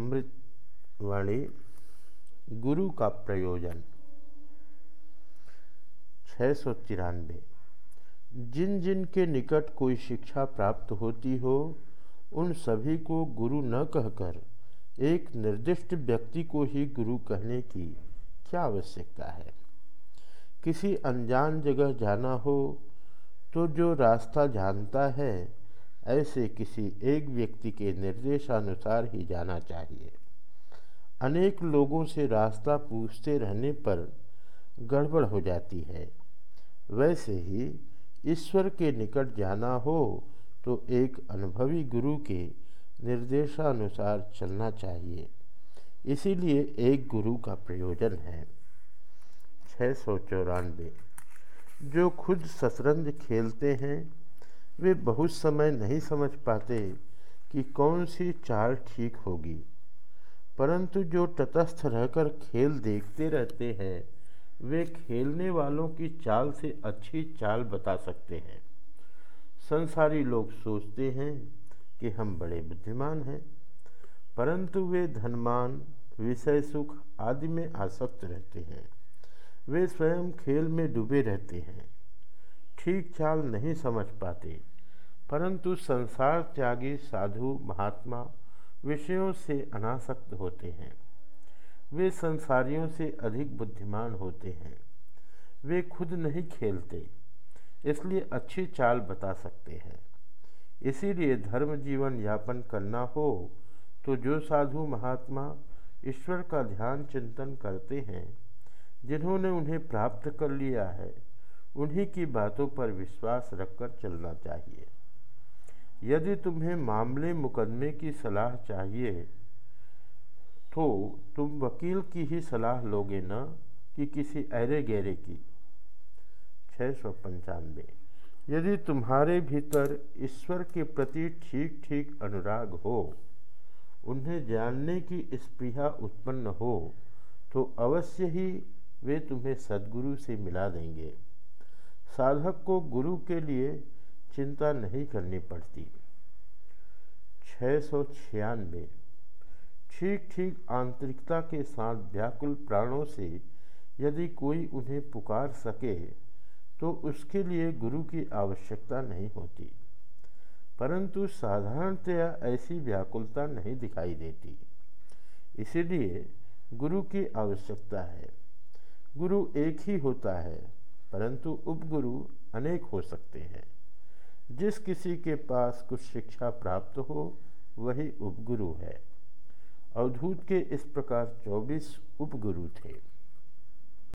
अमृतवाणी गुरु का प्रयोजन। छः सौ तिरानवे। जिन जिन के निकट कोई शिक्षा प्राप्त होती हो, उन सभी को गुरु न कहकर, एक निर्दिष्ट व्यक्ति को ही गुरु कहने की क्या आवश्यकता है? किसी अनजान जगह जाना हो तो जो रास्ता जानता है ऐसे किसी एक व्यक्ति के निर्देशानुसार ही जाना चाहिए। अनेक लोगों से रास्ता पूछते रहने पर गड़बड़ हो जाती है। वैसे ही ईश्वर के निकट जाना हो तो एक अनुभवी गुरु के निर्देशानुसार चलना चाहिए। इसीलिए एक गुरु का प्रयोजन है। छः सौ चौरानवे। जो खुद शतरंज खेलते हैं वे बहुत समय नहीं समझ पाते कि कौन सी चाल ठीक होगी। परंतु जो तटस्थ रहकर खेल देखते रहते हैं, वे खेलने वालों की चाल से अच्छी चाल बता सकते हैं। संसारी लोग सोचते हैं कि हम बड़े बुद्धिमान हैं, परंतु वे धनमान विषय सुख आदि में आसक्त रहते हैं। वे स्वयं खेल में डूबे रहते हैं, ठीक चाल नहीं समझ पाते। परंतु संसार त्यागी साधु महात्मा विषयों से अनासक्त होते हैं। वे संसारियों से अधिक बुद्धिमान होते हैं। वे खुद नहीं खेलते, इसलिए अच्छी चाल बता सकते हैं। इसीलिए धर्म जीवन यापन करना हो तो जो साधु महात्मा ईश्वर का ध्यान चिंतन करते हैं, जिन्होंने उन्हें प्राप्त कर लिया है, उन्हीं की बातों पर विश्वास रखकर चलना चाहिए। यदि तुम्हें मामले मुकदमे की सलाह चाहिए तो तुम वकील की ही सलाह लोगे न कि किसी अरे गहरे की। छः सौ पंचानवे। यदि तुम्हारे भीतर ईश्वर के प्रति ठीक ठीक अनुराग हो, उन्हें जानने की स्पृहा उत्पन्न हो तो अवश्य ही वे तुम्हें सदगुरु से मिला देंगे। साधक को गुरु के लिए चिंता नहीं करनी पड़ती। छः सौ छियानवे। ठीक ठीक आंतरिकता के साथ व्याकुल प्राणों से यदि कोई उन्हें पुकार सके तो उसके लिए गुरु की आवश्यकता नहीं होती। परंतु साधारणतया ऐसी व्याकुलता नहीं दिखाई देती। इसीलिए गुरु की आवश्यकता है। गुरु एक ही होता है, परंतु उपगुरु अनेक हो सकते हैं। जिस किसी के पास कुछ शिक्षा प्राप्त हो, वही उपगुरु है। अवधूत के इस प्रकार चौबीस उपगुरु थे।